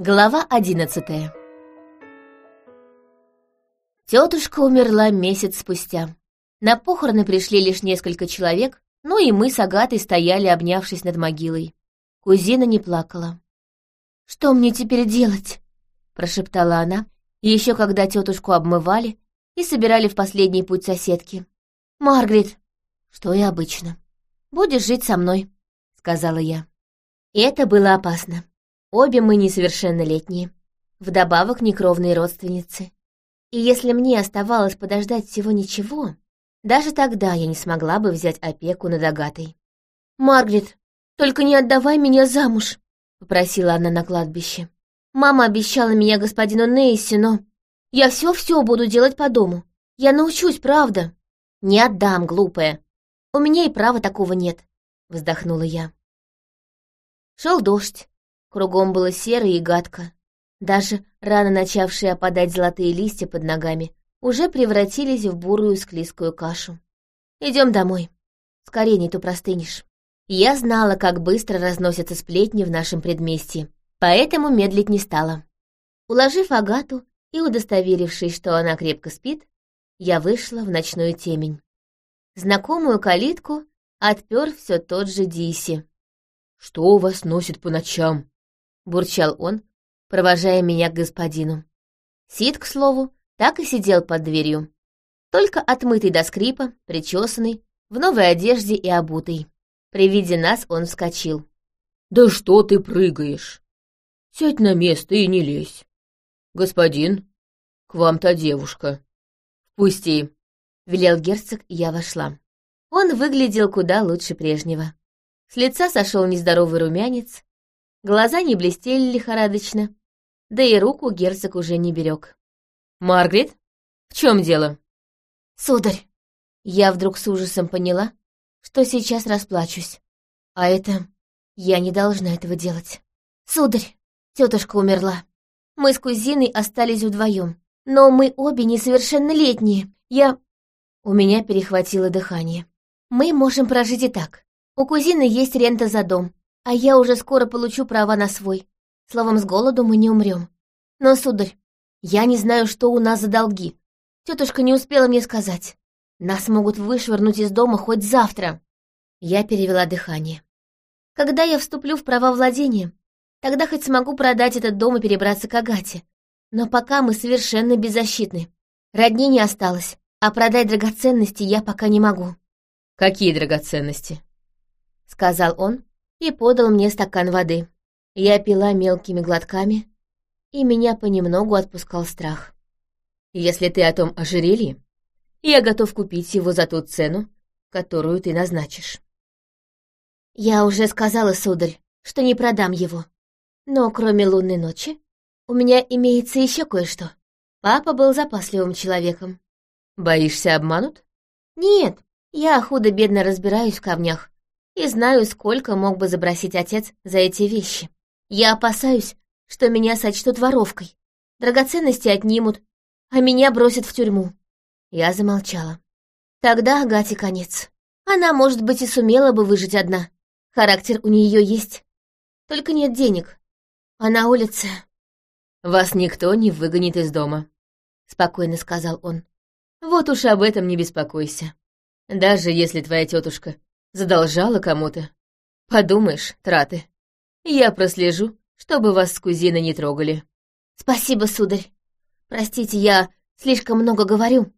Глава одиннадцатая Тетушка умерла месяц спустя. На похороны пришли лишь несколько человек, ну и мы с Агатой стояли, обнявшись над могилой. Кузина не плакала. «Что мне теперь делать?» — прошептала она, еще когда тетушку обмывали и собирали в последний путь соседки. «Маргарет!» «Что и обычно. Будешь жить со мной», — сказала я. И это было опасно. Обе мы несовершеннолетние, вдобавок некровные родственницы. И если мне оставалось подождать всего ничего, даже тогда я не смогла бы взять опеку над Агатой. «Маргарет, только не отдавай меня замуж», — попросила она на кладбище. «Мама обещала меня господину Нейси, но я все-все буду делать по дому. Я научусь, правда». «Не отдам, глупая. У меня и права такого нет», — вздохнула я. Шел дождь, Кругом было серо и гадко. Даже рано начавшие опадать золотые листья под ногами уже превратились в бурую склизкую кашу. Идем домой. Скорее, не то простынешь. Я знала, как быстро разносятся сплетни в нашем предместье, поэтому медлить не стала. Уложив Агату и удостоверившись, что она крепко спит, я вышла в ночную темень. Знакомую калитку отпер все тот же Диси. «Что у вас носит по ночам?» — бурчал он, провожая меня к господину. Сид, к слову, так и сидел под дверью. Только отмытый до скрипа, причесанный, в новой одежде и обутый. При виде нас он вскочил. «Да что ты прыгаешь? Сядь на место и не лезь. Господин, к вам та девушка. Пусти!» — велел герцог, и я вошла. Он выглядел куда лучше прежнего. С лица сошел нездоровый румянец, Глаза не блестели лихорадочно, да и руку герцог уже не берег. «Маргарет, в чем дело?» «Сударь!» Я вдруг с ужасом поняла, что сейчас расплачусь. А это... Я не должна этого делать. «Сударь, тетушка умерла. Мы с кузиной остались вдвоем, но мы обе несовершеннолетние. Я...» У меня перехватило дыхание. «Мы можем прожить и так. У кузины есть рента за дом, а я уже скоро получу права на свой. Словом, с голоду мы не умрем. Но, сударь, я не знаю, что у нас за долги. Тетушка не успела мне сказать. Нас могут вышвырнуть из дома хоть завтра. Я перевела дыхание. Когда я вступлю в права владения, тогда хоть смогу продать этот дом и перебраться к Агате. Но пока мы совершенно беззащитны. Родни не осталось, а продать драгоценности я пока не могу. «Какие драгоценности?» — сказал он, и подал мне стакан воды. Я пила мелкими глотками, и меня понемногу отпускал страх. «Если ты о том ожерелье, я готов купить его за ту цену, которую ты назначишь». «Я уже сказала, сударь, что не продам его. Но кроме лунной ночи у меня имеется еще кое-что. Папа был запасливым человеком». «Боишься обманут?» «Нет, я худо-бедно разбираюсь в камнях и знаю, сколько мог бы забросить отец за эти вещи. Я опасаюсь, что меня сочтут воровкой, драгоценности отнимут, а меня бросят в тюрьму. Я замолчала. Тогда Агате конец. Она, может быть, и сумела бы выжить одна. Характер у нее есть. Только нет денег. А на улице... «Вас никто не выгонит из дома», — спокойно сказал он. «Вот уж об этом не беспокойся. Даже если твоя тетушка Задолжала кому-то. Подумаешь, траты. Я прослежу, чтобы вас с кузиной не трогали. Спасибо, сударь. Простите, я слишком много говорю.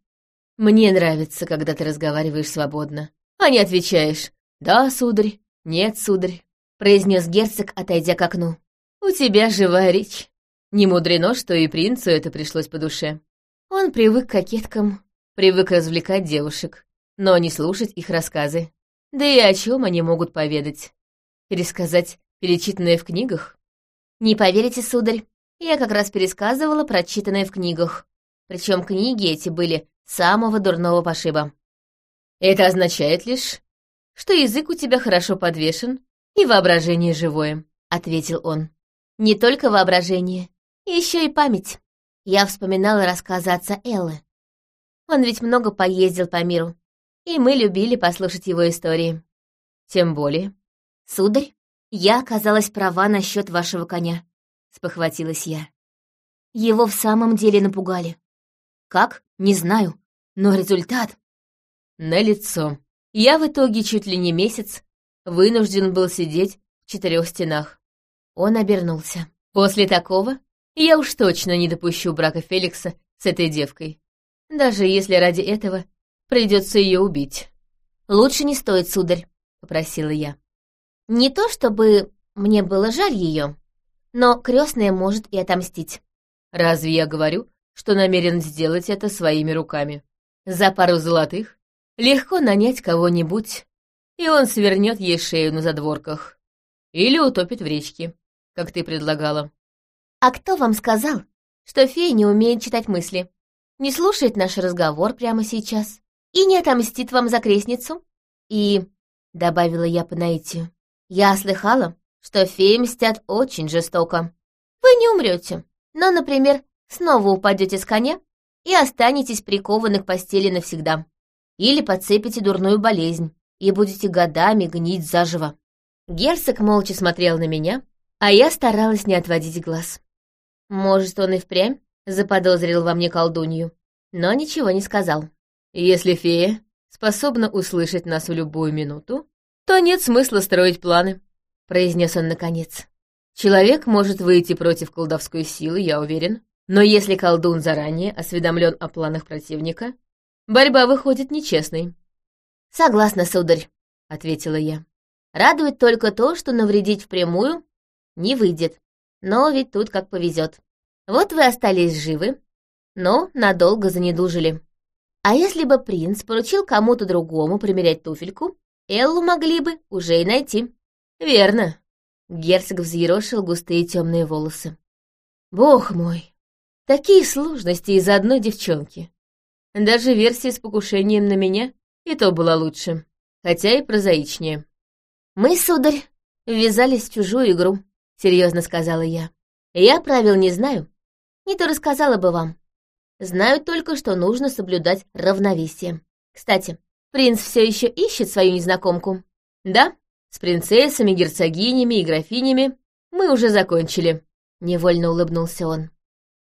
Мне нравится, когда ты разговариваешь свободно, а не отвечаешь «да, сударь», «нет, сударь», — произнес герцог, отойдя к окну. «У тебя живая речь. Не мудрено, что и принцу это пришлось по душе. Он привык к кокеткам, привык развлекать девушек, но не слушать их рассказы. Да и о чем они могут поведать? Пересказать перечитанное в книгах? Не поверите, сударь, я как раз пересказывала прочитанное в книгах. Причем книги эти были самого дурного пошиба. Это означает лишь, что язык у тебя хорошо подвешен и воображение живое, — ответил он. Не только воображение, еще и память. Я вспоминала рассказы отца Эллы. Он ведь много поездил по миру, и мы любили послушать его истории. Тем более. Сударь, я оказалась права насчет вашего коня. спохватилась я. Его в самом деле напугали. Как? Не знаю. Но результат... На лицо. Я в итоге чуть ли не месяц вынужден был сидеть в четырех стенах. Он обернулся. После такого я уж точно не допущу брака Феликса с этой девкой. Даже если ради этого придется ее убить. «Лучше не стоит, сударь», — попросила я. «Не то чтобы мне было жаль ее, но крестная может и отомстить». «Разве я говорю, что намерен сделать это своими руками? За пару золотых легко нанять кого-нибудь, и он свернет ей шею на задворках. Или утопит в речке, как ты предлагала. «А кто вам сказал, что фея не умеет читать мысли? Не слушает наш разговор прямо сейчас и не отомстит вам за крестницу? И, — добавила я по наитию, — я слыхала, что феи мстят очень жестоко. Вы не умрете, но, например, снова упадете с коня и останетесь прикованы к постели навсегда. Или подцепите дурную болезнь и будете годами гнить заживо. Герцог молча смотрел на меня, а я старалась не отводить глаз. Может, он и впрямь заподозрил во мне колдунью, но ничего не сказал. Если фея способна услышать нас в любую минуту, то нет смысла строить планы, — произнес он наконец. Человек может выйти против колдовской силы, я уверен, но если колдун заранее осведомлен о планах противника, борьба выходит нечестной. «Согласна, сударь», — ответила я. «Радует только то, что навредить впрямую не выйдет. Но ведь тут как повезет. Вот вы остались живы, но надолго занедужили. А если бы принц поручил кому-то другому примерять туфельку, Эллу могли бы уже и найти. Верно. Герцог взъерошил густые темные волосы. Бог мой, такие сложности из-за одной девчонки. Даже версия с покушением на меня и то была лучше, хотя и прозаичнее. Мы, сударь, ввязались в чужую игру, — серьезно сказала я. «Я правил не знаю. Не то рассказала бы вам. Знаю только, что нужно соблюдать равновесие. Кстати, принц все еще ищет свою незнакомку?» «Да, с принцессами, герцогинями и графинями мы уже закончили», — невольно улыбнулся он.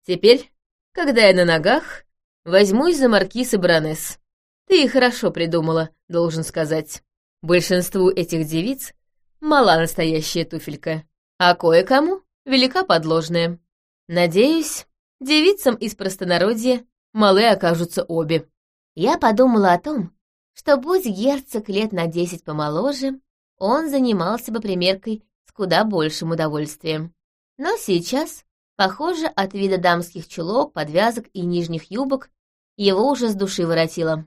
«Теперь, когда я на ногах, возьмусь за маркиз и баронесс. Ты хорошо придумала, должен сказать. Большинству этих девиц мала настоящая туфелька а кое-кому велика подложная. Надеюсь, девицам из простонародья малы окажутся обе. Я подумала о том, что будь герцог лет на десять помоложе, он занимался бы примеркой с куда большим удовольствием. Но сейчас, похоже, от вида дамских чулок, подвязок и нижних юбок его уже с души воротило.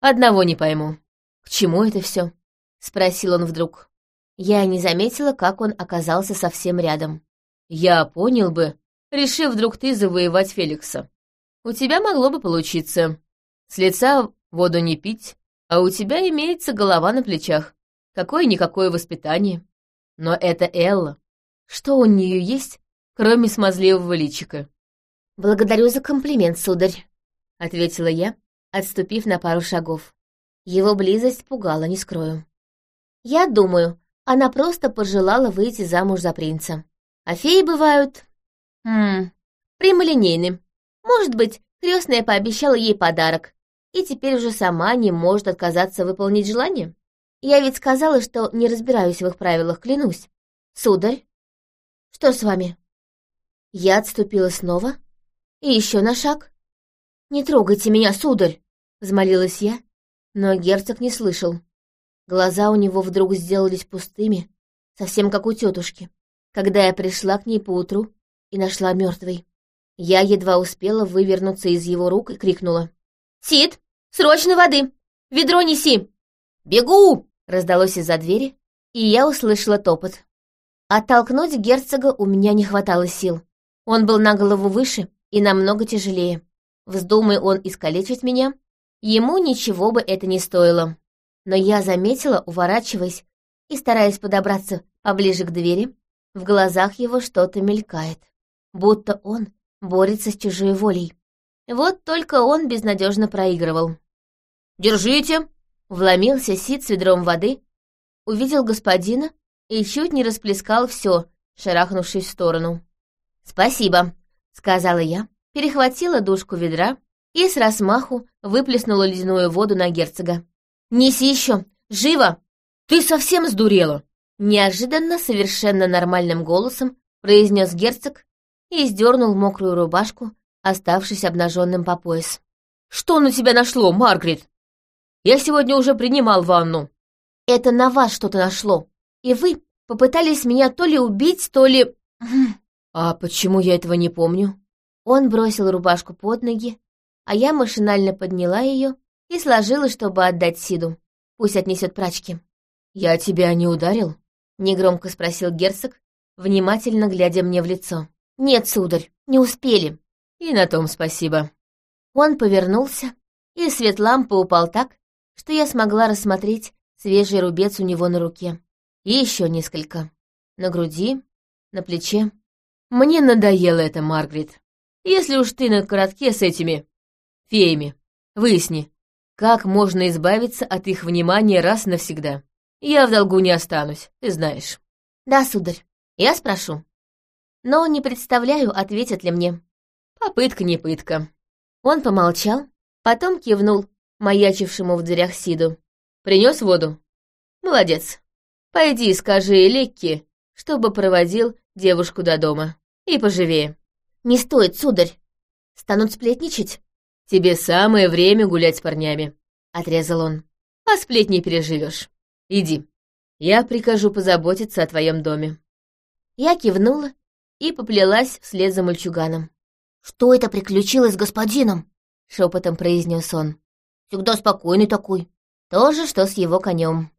«Одного не пойму. К чему это все? спросил он вдруг. Я не заметила, как он оказался совсем рядом. «Я понял бы, решив вдруг ты завоевать Феликса. У тебя могло бы получиться. С лица воду не пить, а у тебя имеется голова на плечах. Какое-никакое воспитание. Но это Элла. Что у нее есть, кроме смазливого личика?» «Благодарю за комплимент, сударь», — ответила я, отступив на пару шагов. Его близость пугала, не скрою. «Я думаю, она просто пожелала выйти замуж за принца. А феи бывают... Хм... прямолинейны. Может быть, крестная пообещала ей подарок, и теперь уже сама не может отказаться выполнить желание? Я ведь сказала, что не разбираюсь в их правилах, клянусь. Сударь, что с вами? Я отступила снова и еще на шаг. «Не трогайте меня, сударь!» — взмолилась я, но герцог не слышал. Глаза у него вдруг сделались пустыми, совсем как у тетушки, когда я пришла к ней поутру и нашла мертвой. Я едва успела вывернуться из его рук и крикнула. «Сид, срочно воды! Ведро неси!» «Бегу!» — раздалось из-за двери, и я услышала топот. Оттолкнуть герцога у меня не хватало сил. Он был на голову выше и намного тяжелее. Вздумай он искалечить меня, ему ничего бы это не стоило но я заметила, уворачиваясь и стараясь подобраться поближе к двери, в глазах его что-то мелькает, будто он борется с чужой волей. Вот только он безнадежно проигрывал. «Держите!» — вломился Сид с ведром воды, увидел господина и чуть не расплескал все, шарахнувшись в сторону. «Спасибо», — сказала я, перехватила дужку ведра и с размаху выплеснула ледяную воду на герцога. «Неси еще! Живо!» «Ты совсем сдурела!» Неожиданно, совершенно нормальным голосом произнес герцог и сдернул мокрую рубашку, оставшись обнаженным по пояс. «Что на тебя нашло, Маргарет? Я сегодня уже принимал ванну». «Это на вас что-то нашло, и вы попытались меня то ли убить, то ли...» «А почему я этого не помню?» Он бросил рубашку под ноги, а я машинально подняла ее и сложила, чтобы отдать Сиду. Пусть отнесет прачки. «Я тебя не ударил?» — негромко спросил герцог, внимательно глядя мне в лицо. «Нет, сударь, не успели». «И на том спасибо». Он повернулся, и свет лампы упал так, что я смогла рассмотреть свежий рубец у него на руке. И еще несколько. На груди, на плече. Мне надоело это, Маргарет. Если уж ты на коротке с этими феями, выясни, как можно избавиться от их внимания раз навсегда. Я в долгу не останусь, ты знаешь. Да, сударь, я спрошу. Но не представляю, ответят ли мне. Попытка не пытка. Он помолчал, потом кивнул маячившему в дверях Сиду. Принес воду? Молодец. Пойди скажи Лекке, чтобы проводил девушку до дома. И поживее. Не стоит, сударь. Станут сплетничать. «Тебе самое время гулять с парнями», — отрезал он. «А сплетни переживешь. Иди. Я прикажу позаботиться о твоем доме». Я кивнула и поплелась вслед за мальчуганом. «Что это приключилось с господином?» — шепотом произнес он. «Всегда спокойный такой. То же, что с его конем.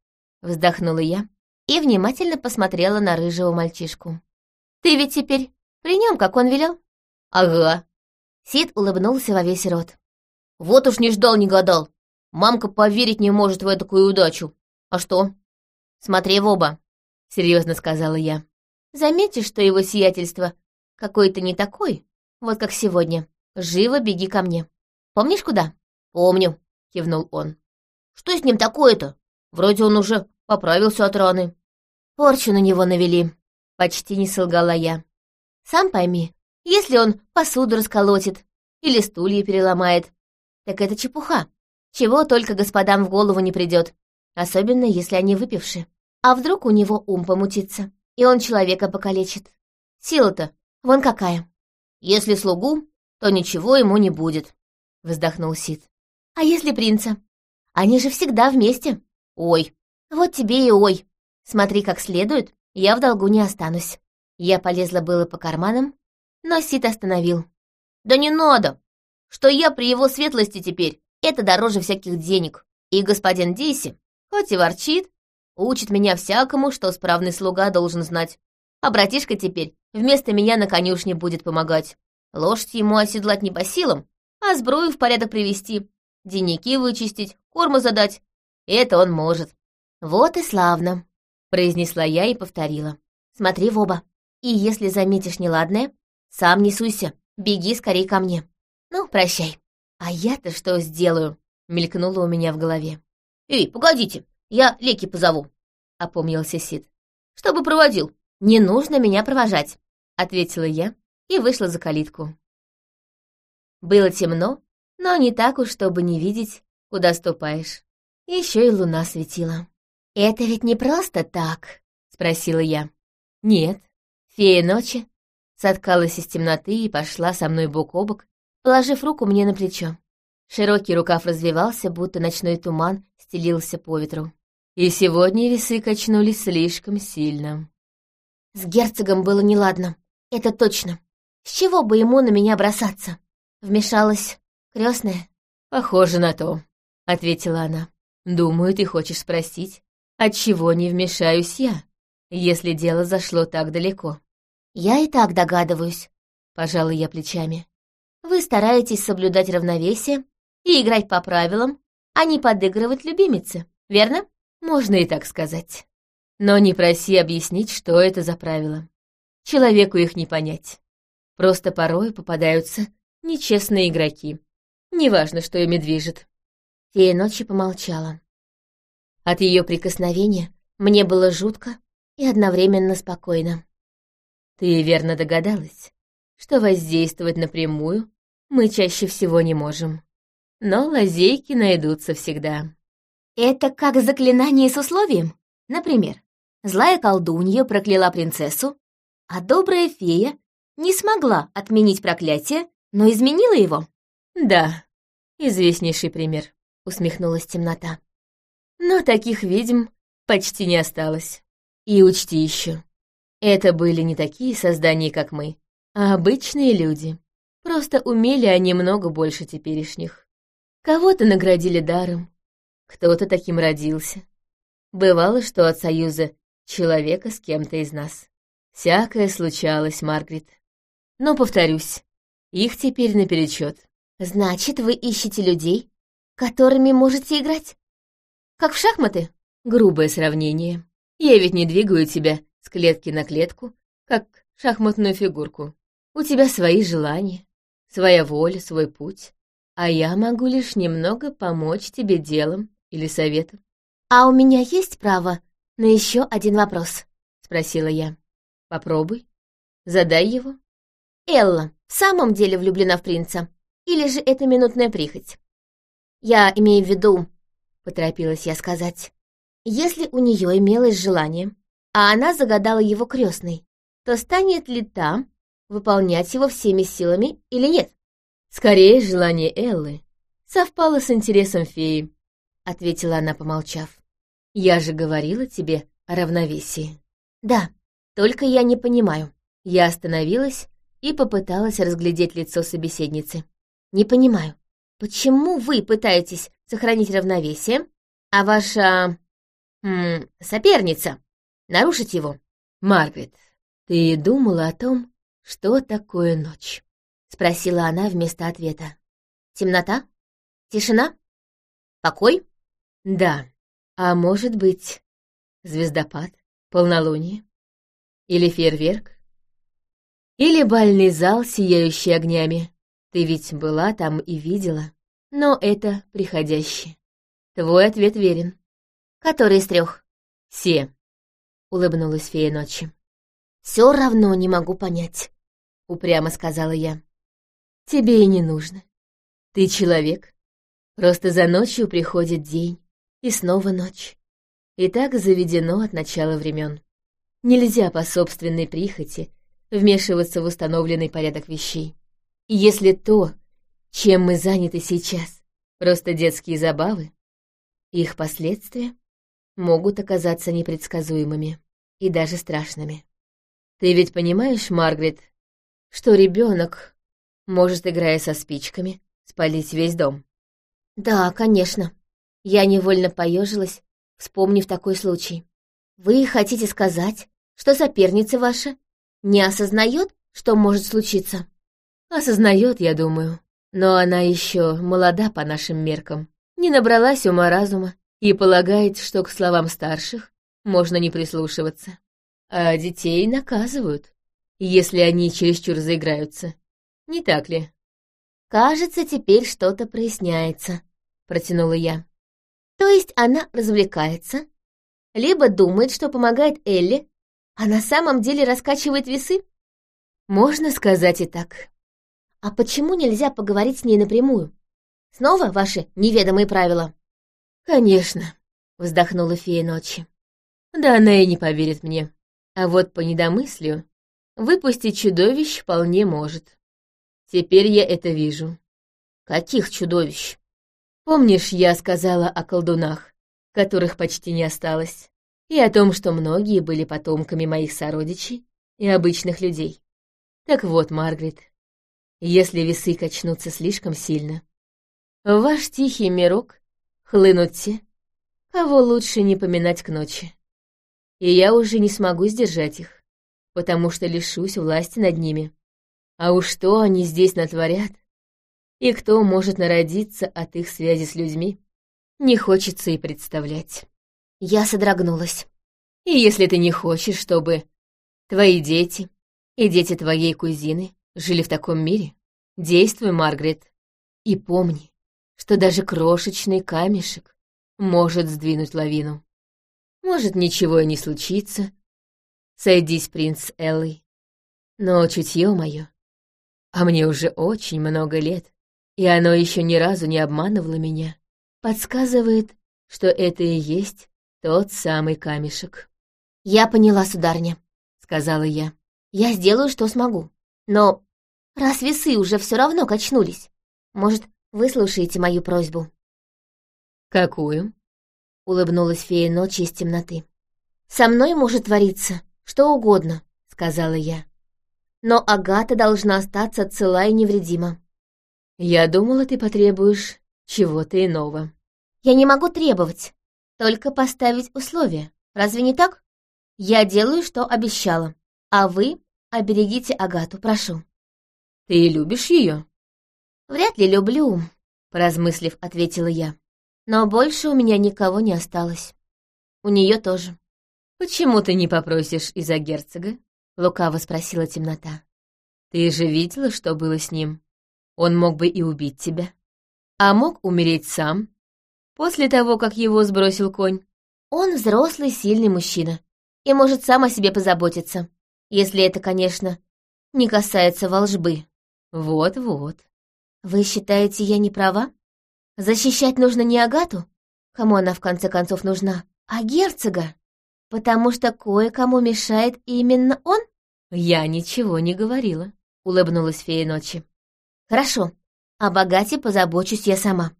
Вздохнула я и внимательно посмотрела на рыжего мальчишку. «Ты ведь теперь при нем, как он велел?» «Ага». Сид улыбнулся во весь рот. Вот уж не ждал, не гадал. Мамка поверить не может в такую удачу. А что? Смотри в оба, — серьезно сказала я. Заметишь, что его сиятельство какой-то не такой, вот как сегодня. Живо беги ко мне. Помнишь, куда? Помню, — кивнул он. Что с ним такое-то? Вроде он уже поправился от раны. Порчу на него навели, — почти не солгала я. Сам пойми, если он посуду расколотит или стулья переломает, так это чепуха. Чего только господам в голову не придет, особенно если они выпивши. А вдруг у него ум помутится, и он человека покалечит? Сила-то вон какая. Если слугу, то ничего ему не будет, — вздохнул Сид. А если принца? Они же всегда вместе. Ой, вот тебе и ой. Смотри как следует, я в долгу не останусь. Я полезла было по карманам, но Сид остановил. Да не надо, что я при его светлости теперь, это дороже всяких денег. И господин Диси, хоть и ворчит, учит меня всякому, что справный слуга должен знать. А братишка теперь вместо меня на конюшне будет помогать. Лошадь ему оседлать не по силам, а сбрую в порядок привести, денники вычистить, корма задать. Это он может. Вот и славно, произнесла я и повторила. Смотри в оба. И если заметишь неладное, сам не суйся, беги скорее ко мне. «Ну, прощай. А я-то что сделаю?» — мелькнуло у меня в голове. «Эй, погодите, я Леки позову», — опомнился Сид. «Чтобы проводил». «Не нужно меня провожать», — ответила я и вышла за калитку. Было темно, но не так уж, чтобы не видеть, куда ступаешь. Еще и луна светила. «Это ведь не просто так?» — спросила я. «Нет». Фея ночи соткалась из темноты и пошла со мной бок о бок, положив руку мне на плечо. Широкий рукав развивался, будто ночной туман стелился по ветру. И сегодня весы качнулись слишком сильно. С герцогом было неладно, это точно. С чего бы ему на меня бросаться? Вмешалась крестная. Похоже на то, ответила она. Думаю, ты хочешь спросить, отчего не вмешаюсь я, если дело зашло так далеко. Я и так догадываюсь, пожала я плечами. Вы стараетесь соблюдать равновесие и играть по правилам, а не подыгрывать любимице, верно? Можно и так сказать. Но не проси объяснить, что это за правила. Человеку их не понять. Просто порой попадаются нечестные игроки. Неважно, что ими движет. Фея ночи помолчала. От ее прикосновения мне было жутко и одновременно спокойно. Ты верно догадалась. что воздействовать напрямую мы чаще всего не можем. Но лазейки найдутся всегда. Это как заклинание с условием? Например, злая колдунья прокляла принцессу, а добрая фея не смогла отменить проклятие, но изменила его. Да, известнейший пример, усмехнулась темнота. Но таких ведьм почти не осталось. И учти еще, это были не такие создания, как мы, а обычные люди. Просто умели они много больше теперешних. Кого-то наградили даром, кто-то таким родился. Бывало, что от союза человека с кем-то из нас. Всякое случалось, Маргарет. Но, повторюсь, их теперь наперечет. Значит, вы ищете людей, которыми можете играть? Как в шахматы? Грубое сравнение. Я ведь не двигаю тебя с клетки на клетку, как шахматную фигурку. У тебя свои желания, своя воля, свой путь, а я могу лишь немного помочь тебе делом или советом. «А у меня есть право на еще один вопрос?» — спросила я. «Попробуй. Задай его». «Элла в самом деле влюблена в принца? Или же это минутная прихоть?» «Я имею в виду...» — поторопилась я сказать. «Если у нее имелось желание, а она загадала его крестной, то станет ли та выполнять его всеми силами или нет?» «Скорее, желание Эллы совпало с интересом феи», — ответила она, помолчав. «Я же говорила тебе о равновесии». «Да, только я не понимаю». Я остановилась и попыталась разглядеть лицо собеседницы. «Не понимаю, почему вы пытаетесь сохранить равновесие, а ваша... М, соперница нарушить его?» «Маргарет, ты думала о том, что такое ночь?» — спросила она вместо ответа. «Темнота? Тишина? Покой?» «Да. А может быть, звездопад, полнолуние? Или фейерверк? Или бальный зал, сияющий огнями? Ты ведь была там и видела. Но это приходящее. Твой ответ верен. Который из трех? Все. Улыбнулась фея ночи. Все равно не могу понять, упрямо сказала я. Тебе и не нужно. Ты человек. Просто за ночью приходит день, и снова ночь. И так заведено от начала времен. Нельзя по собственной прихоти вмешиваться в установленный порядок вещей. И если то, чем мы заняты сейчас, просто детские забавы, их последствия могут оказаться непредсказуемыми и даже страшными. Ты ведь понимаешь, Маргарет, что ребенок может, играя со спичками, спалить весь дом. Да, конечно. Я невольно поежилась, вспомнив такой случай. Вы хотите сказать, что соперница ваша не осознает, что может случиться? Осознает, я думаю. Но она еще молода по нашим меркам, не набралась ума-разума и полагает, что к словам старших можно не прислушиваться. А детей наказывают, если они чересчур заиграются. Не так ли? Кажется, теперь что-то проясняется, протянула я. То есть она развлекается, либо думает, что помогает Элли, а на самом деле раскачивает весы? Можно сказать и так. А почему нельзя поговорить с ней напрямую? Снова ваши неведомые правила? Конечно, вздохнула фея ночи. Да она и не поверит мне. А вот по недомыслию выпустить чудовищ вполне может. Теперь я это вижу. Каких чудовищ? Помнишь, я сказала о колдунах, которых почти не осталось, и о том, что многие были потомками моих сородичей и обычных людей? Так вот, Маргарет, если весы качнутся слишком сильно, в ваш тихий мирок хлынут те, кого лучше не поминать к ночи. И я уже не смогу сдержать их, потому что лишусь власти над ними. А уж что они здесь натворят? И кто может народиться от их связи с людьми? Не хочется и представлять. Я содрогнулась. И если ты не хочешь, чтобы твои дети и дети твоей кузины жили в таком мире, действуй, Маргарет. И помни, что даже крошечный камешек может сдвинуть лавину. Может, ничего и не случится. Сойдись, принц Эллой. Но чутье мое а мне уже очень много лет, и оно еще ни разу не обманывало меня, подсказывает, что это и есть тот самый камешек. «Я поняла, сударня», — сказала я. «Я сделаю, что смогу. Но раз весы уже все равно качнулись, может, выслушаете мою просьбу?» «Какую?» — улыбнулась фея ночи из темноты. «Со мной может твориться что угодно», — сказала я. «Но Агата должна остаться цела и невредима». «Я думала, ты потребуешь чего-то иного». «Я не могу требовать, только поставить условия. Разве не так? Я делаю, что обещала, а вы оберегите Агату, прошу». «Ты любишь ее?» «Вряд ли люблю», — поразмыслив, ответила я. «Но больше у меня никого не осталось. У нее тоже». «Почему ты не попросишь из-за герцога?» — лукаво спросила темнота. «Ты же видела, что было с ним? Он мог бы и убить тебя. А мог умереть сам, после того, как его сбросил конь. Он взрослый, сильный мужчина и может сам о себе позаботиться, если это, конечно, не касается волжбы». «Вот-вот». «Вы считаете, я не права? Защищать нужно не Агату, кому она в конце концов нужна, а герцога?» «Потому что кое-кому мешает именно он?» «Я ничего не говорила», — улыбнулась фея ночи. «Хорошо, о богате позабочусь я сама.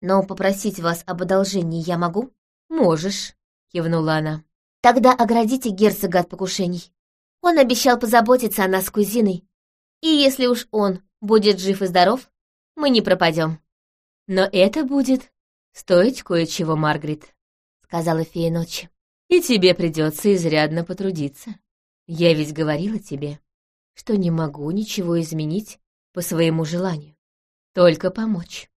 Но попросить вас об одолжении я могу?» «Можешь», — кивнула она. «Тогда оградите герцога от покушений. Он обещал позаботиться о нас с кузиной. И если уж он будет жив и здоров, мы не пропадем. «Но это будет стоить кое-чего, Маргарет», — сказала фея ночи и тебе придется изрядно потрудиться. Я ведь говорила тебе, что не могу ничего изменить по своему желанию, только помочь.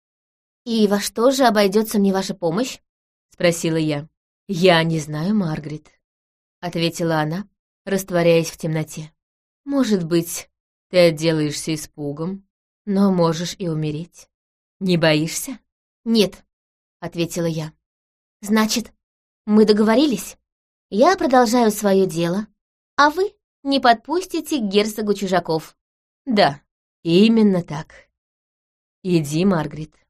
«И во что же обойдется мне ваша помощь?» — спросила я. «Я не знаю, Маргарет», — ответила она, растворяясь в темноте. «Может быть, ты отделаешься испугом, но можешь и умереть. Не боишься?» «Нет», — ответила я. «Значит, мы договорились? Я продолжаю свое дело, а вы не подпустите к герцогу чужаков. Да, именно так. Иди, Маргарет.